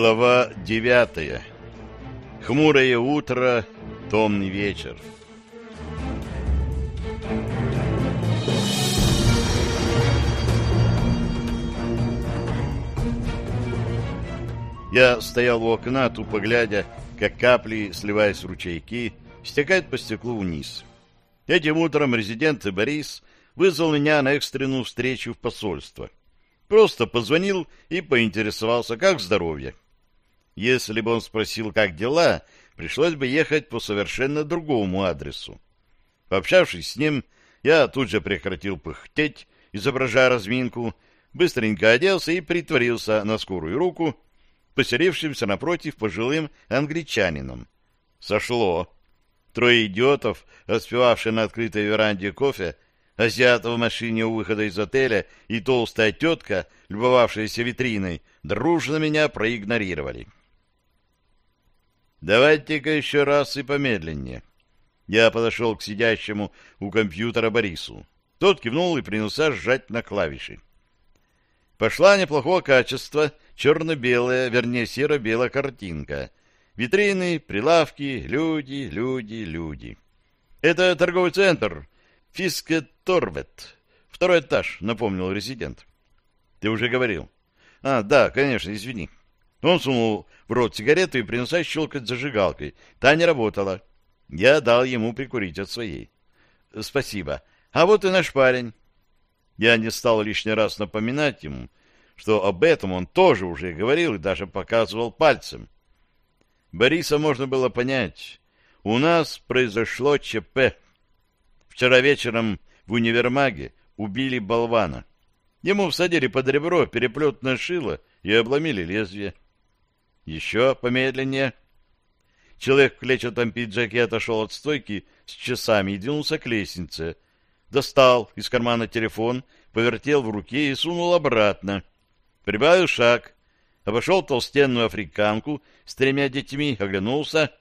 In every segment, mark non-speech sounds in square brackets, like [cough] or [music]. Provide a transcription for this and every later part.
Глава девятая. Хмурое утро, томный вечер. Я стоял у окна, тупо глядя, как капли, сливаясь в ручейки, стекают по стеклу вниз. Этим утром резидент Борис вызвал меня на экстренную встречу в посольство. Просто позвонил и поинтересовался, как здоровье. Если бы он спросил, как дела, пришлось бы ехать по совершенно другому адресу. Пообщавшись с ним, я тут же прекратил пыхтеть, изображая разминку, быстренько оделся и притворился на скорую руку, посерившимся напротив пожилым англичанином. Сошло. Трое идиотов, распивавшие на открытой веранде кофе, азиат в машине у выхода из отеля и толстая тетка, любовавшаяся витриной, дружно меня проигнорировали. «Давайте-ка еще раз и помедленнее». Я подошел к сидящему у компьютера Борису. Тот кивнул и принялся сжать на клавиши. Пошла неплохого качества черно-белая, вернее, серо-белая картинка. Витрины, прилавки, люди, люди, люди. Это торговый центр. Фискеторвет. Второй этаж, напомнил резидент. Ты уже говорил. А, да, конечно, извини. Он сунул в рот сигарету и принялся щелкать зажигалкой. Та не работала. Я дал ему прикурить от своей. Спасибо. А вот и наш парень. Я не стал лишний раз напоминать ему, что об этом он тоже уже говорил и даже показывал пальцем. Бориса можно было понять. У нас произошло ЧП. Вчера вечером в универмаге убили болвана. Ему всадили под ребро переплетное шило и обломили лезвие. Еще помедленнее. Человек в клетчатом пиджаке отошел от стойки с часами и двинулся к лестнице — достал из кармана телефон, повертел в руке и сунул обратно. Прибавил шаг, обошел толстенную африканку с тремя детьми, оглянулся,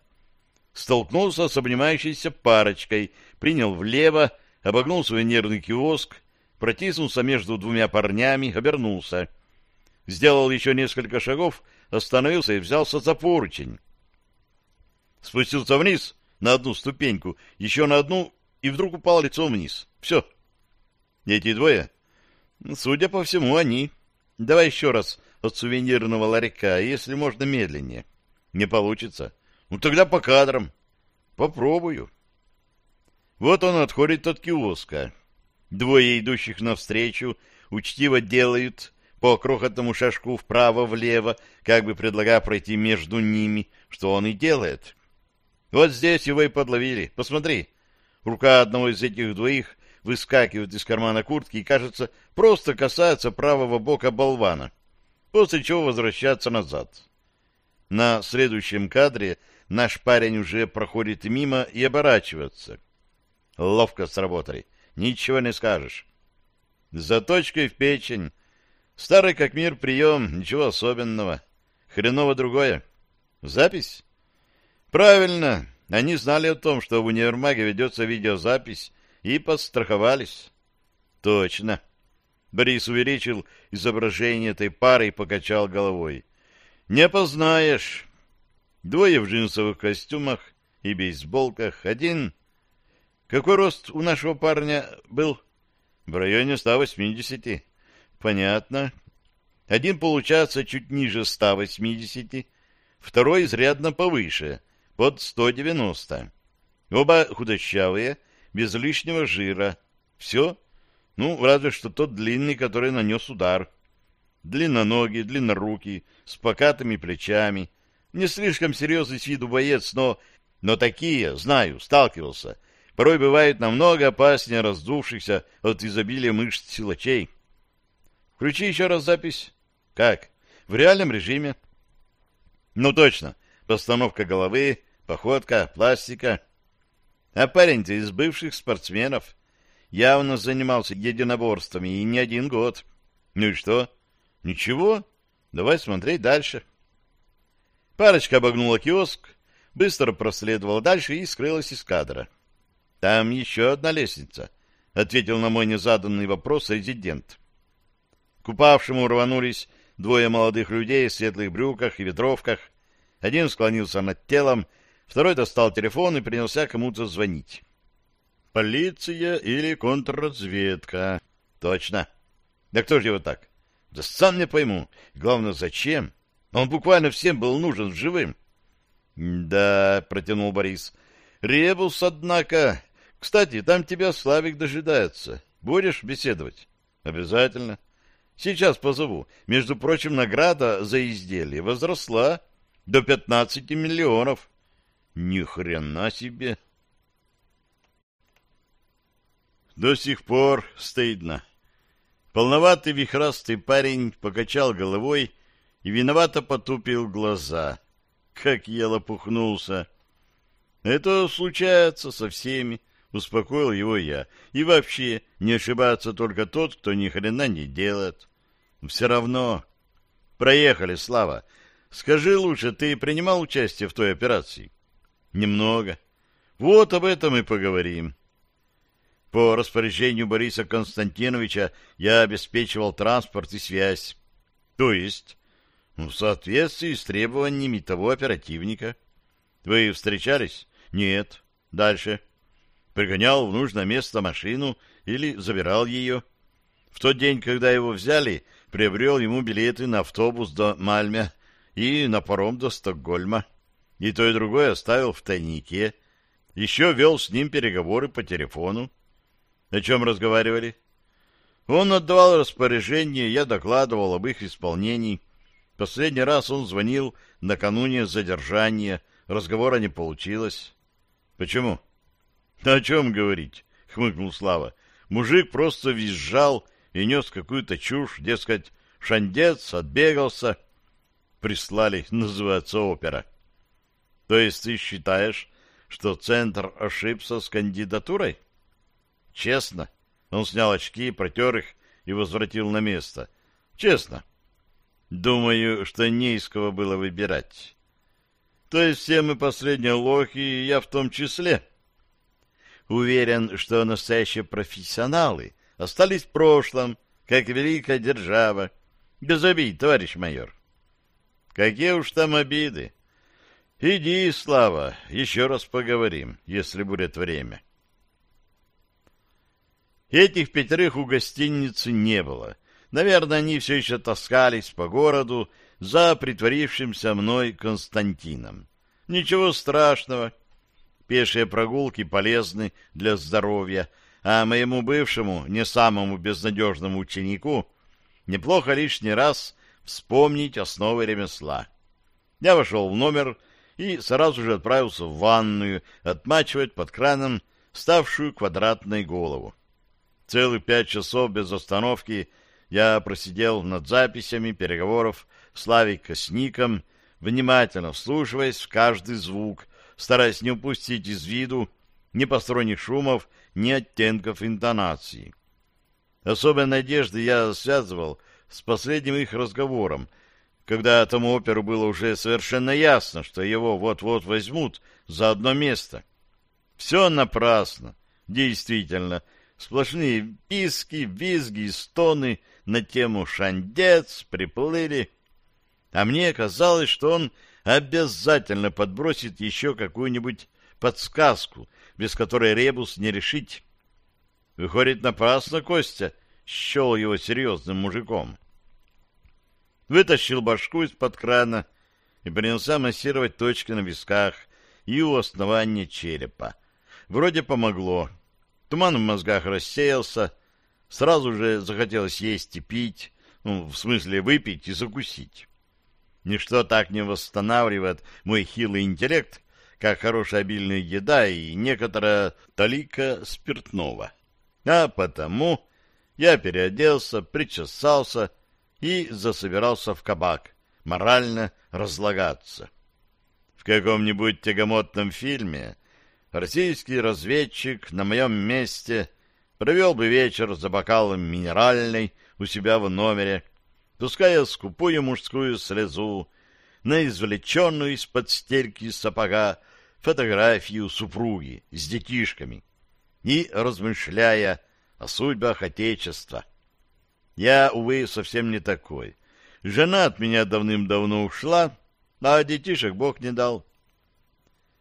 столкнулся с обнимающейся парочкой, принял влево, обогнул свой нервный киоск, протиснулся между двумя парнями, обернулся. Сделал еще несколько шагов, остановился и взялся за поручень. Спустился вниз на одну ступеньку, еще на одну и вдруг упал лицом вниз. Все. Эти двое? Судя по всему, они. Давай еще раз от сувенирного ларька, если можно медленнее. Не получится. Ну тогда по кадрам. Попробую. Вот он отходит от киоска. Двое идущих навстречу учтиво делают по крохотному шажку вправо-влево, как бы предлагая пройти между ними, что он и делает. Вот здесь его и подловили. Посмотри, Рука одного из этих двоих выскакивает из кармана куртки и, кажется, просто касается правого бока болвана, после чего возвращается назад. На следующем кадре наш парень уже проходит мимо и оборачивается. Ловко сработали. Ничего не скажешь. Заточкой в печень. Старый как мир прием, ничего особенного. Хреново другое. Запись? Правильно. Они знали о том, что в универмаге ведется видеозапись, и подстраховались. Точно. Борис увеличил изображение этой пары и покачал головой. Не познаешь. Двое в джинсовых костюмах и бейсболках. Один... Какой рост у нашего парня был? В районе 180. Понятно. Один получается чуть ниже 180, второй изрядно повыше, под 190. Оба худощавые, без лишнего жира. Все? Ну, разве что тот длинный, который нанес удар. Длинноногий, длиннорукий, с покатыми плечами. Не слишком серьезный с виду боец, но, но такие, знаю, сталкивался. Порой бывают намного опаснее раздувшихся от изобилия мышц силачей. Включи еще раз запись. Как? В реальном режиме. Ну, точно. Постановка головы, Походка, пластика. А парень-то из бывших спортсменов. Явно занимался единоборствами и не один год. Ну и что? Ничего. Давай смотреть дальше. Парочка обогнула киоск, быстро проследовала дальше и скрылась из кадра. Там еще одна лестница, — ответил на мой незаданный вопрос резидент. К упавшему рванулись двое молодых людей в светлых брюках и ветровках. Один склонился над телом, второй достал телефон и принялся кому-то звонить. Полиция или контрразведка. Точно. Да кто же его так? Да сам не пойму. Главное, зачем? Он буквально всем был нужен живым. Да, протянул Борис. Ребус, однако. Кстати, там тебя Славик дожидается. Будешь беседовать? Обязательно. Сейчас позову. Между прочим, награда за изделие возросла до 15 миллионов. Ни хрена себе. До сих пор стыдно. Полноватый вихрастый парень покачал головой и виновато потупил глаза. Как я лопухнулся! Это случается со всеми, успокоил его я. И вообще, не ошибается только тот, кто ни хрена не делает. Все равно. Проехали, Слава. Скажи лучше, ты принимал участие в той операции? Немного. Вот об этом и поговорим. По распоряжению Бориса Константиновича я обеспечивал транспорт и связь. То есть, в соответствии с требованиями того оперативника. Вы встречались? Нет. Дальше. Пригонял в нужное место машину или забирал ее. В тот день, когда его взяли, приобрел ему билеты на автобус до Мальмя и на паром до Стокгольма. И то, и другое оставил в тайнике. Еще вел с ним переговоры по телефону. О чем разговаривали? Он отдавал распоряжение, я докладывал об их исполнении. Последний раз он звонил накануне задержания. Разговора не получилось. Почему? О чем говорить? Хмыкнул Слава. Мужик просто визжал и нес какую-то чушь, дескать, шандец, отбегался. Прислали, [laughs] называется опера. То есть ты считаешь, что центр ошибся с кандидатурой? Честно. Он снял очки, протер их и возвратил на место. Честно. Думаю, что не из кого было выбирать. То есть все мы последние лохи, и я в том числе. Уверен, что настоящие профессионалы остались в прошлом, как великая держава. Без обид, товарищ майор. Какие уж там обиды. Иди, Слава, еще раз поговорим, если будет время. Этих пятерых у гостиницы не было. Наверное, они все еще таскались по городу за притворившимся мной Константином. Ничего страшного. Пешие прогулки полезны для здоровья, а моему бывшему, не самому безнадежному ученику, неплохо лишний раз вспомнить основы ремесла. Я вошел в номер и сразу же отправился в ванную отмачивать под краном ставшую квадратной голову. Целых пять часов без остановки я просидел над записями переговоров Славика с Ником, внимательно вслушиваясь в каждый звук, стараясь не упустить из виду ни посторонних шумов, ни оттенков интонации. Особой надежды я связывал с последним их разговором, когда тому оперу было уже совершенно ясно, что его вот-вот возьмут за одно место. Все напрасно. Действительно, Сплошные писки, визги и стоны на тему «Шандец» приплыли. А мне казалось, что он обязательно подбросит еще какую-нибудь подсказку, без которой ребус не решить. Выходит, напрасно Костя счел его серьезным мужиком. Вытащил башку из-под крана и принялся массировать точки на висках и у основания черепа. Вроде помогло. Туман в мозгах рассеялся, сразу же захотелось есть и пить, ну, в смысле выпить и закусить. Ничто так не восстанавливает мой хилый интеллект, как хорошая обильная еда и некоторая талика спиртного. А потому я переоделся, причесался и засобирался в кабак, морально разлагаться. В каком-нибудь тягомотном фильме российский разведчик на моем месте провел бы вечер за бокалом минеральной у себя в номере, пуская скупую мужскую слезу на извлеченную из-под стельки сапога фотографию супруги с детишками и размышляя о судьбах Отечества. Я, увы, совсем не такой. Жена от меня давным-давно ушла, а детишек Бог не дал.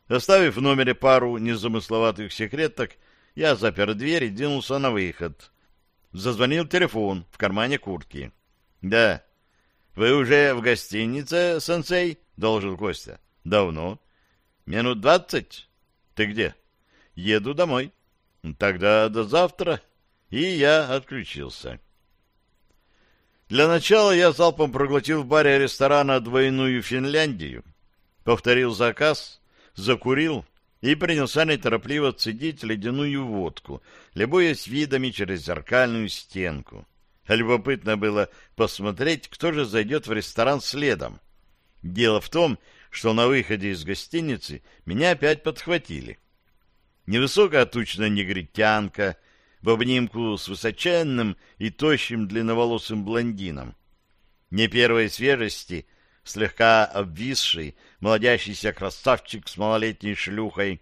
Оставив в номере пару незамысловатых секреток, я запер дверь и двинулся на выход. Зазвонил телефон в кармане куртки. — Да. — Вы уже в гостинице, сенсей? — должил Костя. — Давно. — Минут двадцать? — Ты где? — Еду домой. — Тогда до завтра. И я отключился. Для начала я залпом проглотил в баре ресторана двойную Финляндию, повторил заказ, закурил и принялся неторопливо цедить ледяную водку, любуясь видами через зеркальную стенку. Любопытно было посмотреть, кто же зайдет в ресторан следом. Дело в том, что на выходе из гостиницы меня опять подхватили. Невысокая тучная негритянка в обнимку с высоченным и тощим длинноволосым блондином. Не первой свежести, слегка обвисший, молодящийся красавчик с малолетней шлюхой.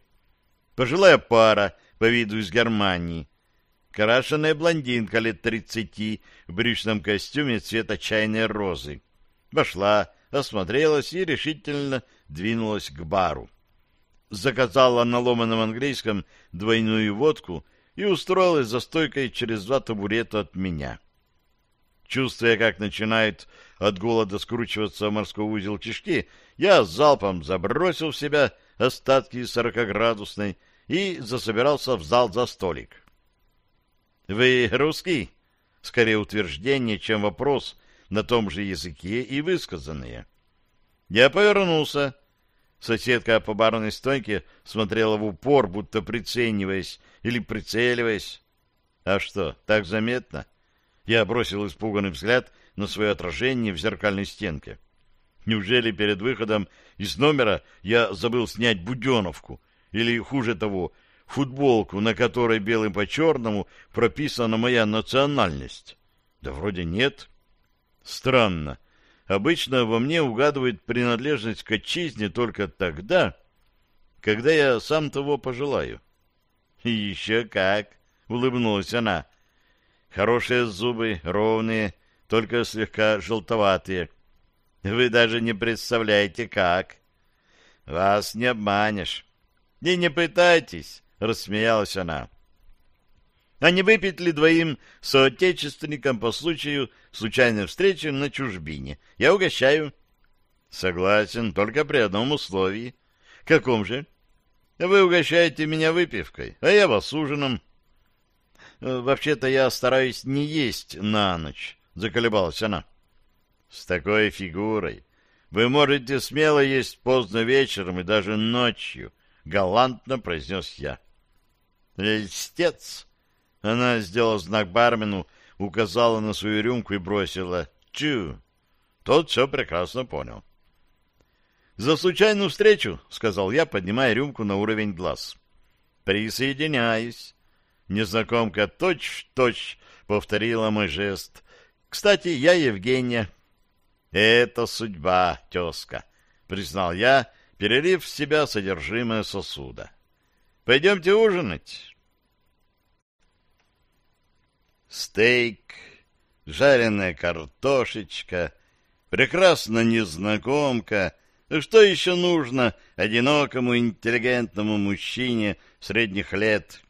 Пожилая пара по виду из Германии. Крашеная блондинка лет тридцати в брючном костюме цвета чайной розы. Вошла, осмотрелась и решительно двинулась к бару. Заказала на ломаном английском двойную водку и устроилась за стойкой через два табурета от меня. Чувствуя, как начинает от голода скручиваться морской узел кишки, я залпом забросил в себя остатки сорокоградусной и засобирался в зал за столик. — Вы русский? Скорее утверждение, чем вопрос на том же языке и высказанные. Я повернулся. Соседка по барной стойке смотрела в упор, будто прицениваясь или прицеливаясь. А что, так заметно? Я бросил испуганный взгляд на свое отражение в зеркальной стенке. Неужели перед выходом из номера я забыл снять буденовку? Или, хуже того, футболку, на которой белым по черному прописана моя национальность? Да вроде нет. Странно. Обычно во мне угадывает принадлежность к отчизне только тогда, когда я сам того пожелаю. — Еще как! — улыбнулась она. — Хорошие зубы, ровные, только слегка желтоватые. Вы даже не представляете, как. Вас не обманешь. И не пытайтесь, — рассмеялась она. А не выпить ли двоим соотечественникам по случаю случайной встречи на чужбине? Я угощаю. Согласен, только при одном условии. Каком же? Вы угощаете меня выпивкой, а я вас ужином. Вообще-то я стараюсь не есть на ночь, заколебалась она. С такой фигурой вы можете смело есть поздно вечером и даже ночью, галантно произнес я. Льстец! Она сделала знак бармену, указала на свою рюмку и бросила «Чу!». Тот все прекрасно понял. «За случайную встречу», — сказал я, поднимая рюмку на уровень глаз. «Присоединяюсь». Незнакомка точь-в-точь повторила мой жест. «Кстати, я Евгения». «Это судьба, тезка», — признал я, перелив в себя содержимое сосуда. «Пойдемте ужинать». Стейк, жареная картошечка, прекрасно незнакомка. Что еще нужно одинокому интеллигентному мужчине средних лет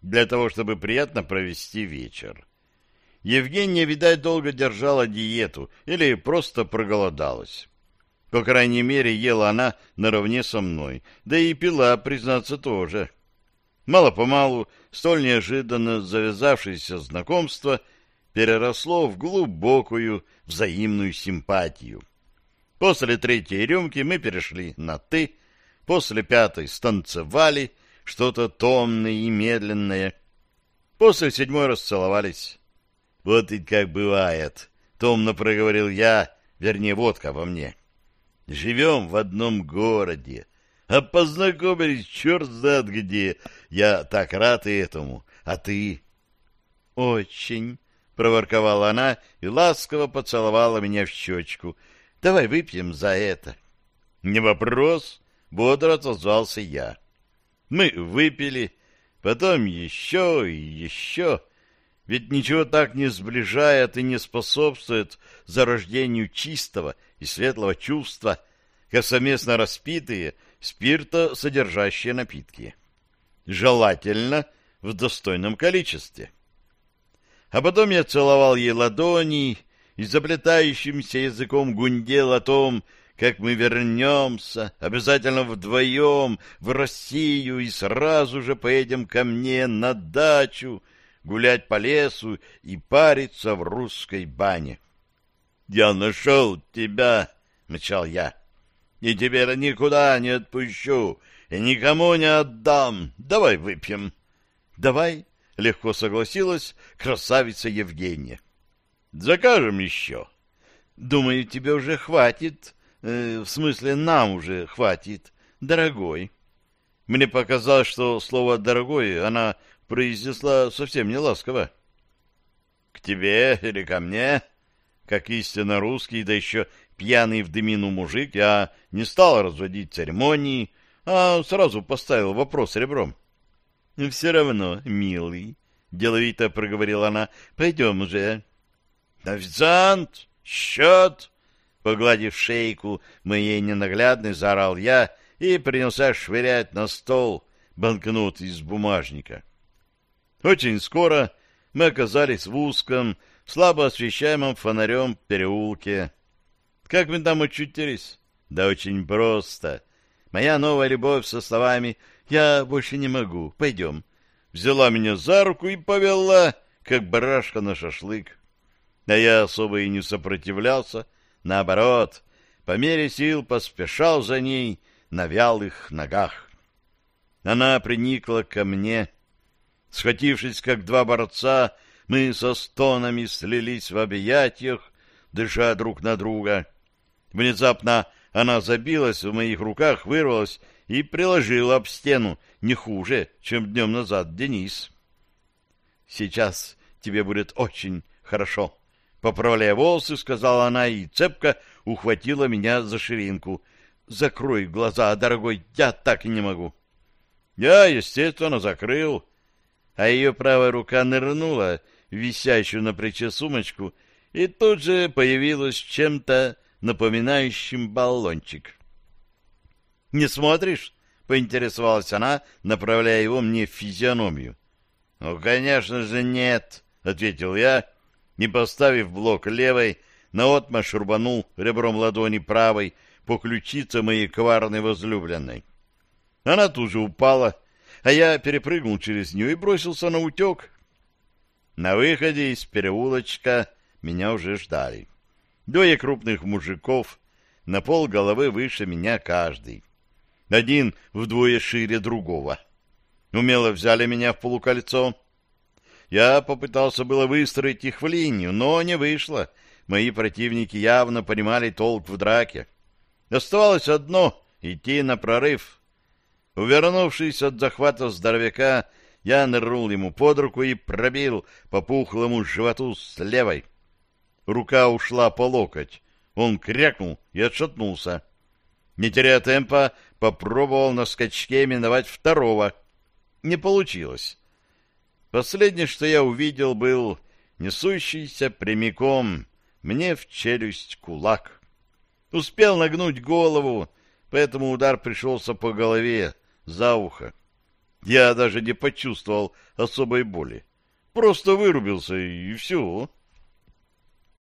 для того, чтобы приятно провести вечер? Евгения, видать, долго держала диету или просто проголодалась. По крайней мере, ела она наравне со мной, да и пила, признаться, тоже. Мало-помалу столь неожиданно завязавшееся знакомство переросло в глубокую взаимную симпатию. После третьей рюмки мы перешли на «ты», после пятой станцевали что-то томное и медленное, после седьмой расцеловались. «Вот и как бывает», — томно проговорил я, вернее, водка во мне. «Живем в одном городе, а познакомились черт знает где. Я так рад этому. А ты? — Очень, — проворковала она и ласково поцеловала меня в щечку. — Давай выпьем за это. — Не вопрос, — бодро отозвался я. Мы выпили, потом еще и еще. Ведь ничего так не сближает и не способствует зарождению чистого и светлого чувства, как совместно распитые спиртосодержащие напитки. Желательно в достойном количестве. А потом я целовал ей ладони и заплетающимся языком гундел о том, как мы вернемся, обязательно вдвоем, в Россию и сразу же поедем ко мне на дачу, гулять по лесу и париться в русской бане. — Я нашел тебя, — мычал я, — и теперь никуда не отпущу и никому не отдам. Давай выпьем. — Давай, — легко согласилась красавица Евгения. — Закажем еще. — Думаю, тебе уже хватит, э, в смысле нам уже хватит, дорогой. Мне показалось, что слово «дорогой» она произнесла совсем не ласково. — К тебе или ко мне? Как истинно русский, да еще пьяный в дымину мужик, я не стал разводить церемонии, а сразу поставил вопрос ребром. — Все равно, милый, — деловито проговорила она, — пойдем уже. — Официант! Счет! Погладив шейку моей ненаглядной, заорал я и принялся швырять на стол банкнот из бумажника. Очень скоро мы оказались в узком, слабо освещаемом фонарем переулке. Как мы там очутились? Да очень просто. Моя новая любовь со словами «Я больше не могу, пойдем». Взяла меня за руку и повела, как барашка на шашлык. А я особо и не сопротивлялся. Наоборот, по мере сил поспешал за ней на вялых ногах. Она приникла ко мне, — Схватившись, как два борца, мы со стонами слились в объятиях, дыша друг на друга. Внезапно она забилась в моих руках, вырвалась и приложила об стену не хуже, чем днем назад Денис. «Сейчас тебе будет очень хорошо», — поправляя волосы, сказала она и цепко ухватила меня за ширинку. «Закрой глаза, дорогой, я так и не могу». Я, естественно, закрыл а ее правая рука нырнула висящую на плече сумочку и тут же появилась чем-то напоминающим баллончик. «Не смотришь?» — поинтересовалась она, направляя его мне в физиономию. «Ну, конечно же, нет», — ответил я, не поставив блок левой, наотмашь рубанул ребром ладони правой по ключице моей коварной возлюбленной. Она тут же упала, а я перепрыгнул через нее и бросился на утек. На выходе из переулочка меня уже ждали. Двое крупных мужиков, на пол головы выше меня каждый. Один вдвое шире другого. Умело взяли меня в полукольцо. Я попытался было выстроить их в линию, но не вышло. Мои противники явно понимали толк в драке. Оставалось одно — идти на прорыв. Увернувшись от захвата здоровяка, я нырнул ему под руку и пробил по пухлому животу с левой. Рука ушла по локоть. Он крякнул и отшатнулся. Не теряя темпа, попробовал на скачке миновать второго. Не получилось. Последнее, что я увидел, был несущийся прямиком мне в челюсть кулак. Успел нагнуть голову, поэтому удар пришелся по голове, за ухо. Я даже не почувствовал особой боли. Просто вырубился, и все.